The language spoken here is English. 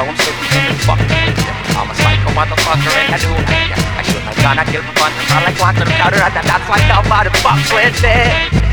I'm. I'm a psycho motherfucker and I do hate ya. I should have gone, I killed my fun. I like water powder, and that's like how motherfuckers with it.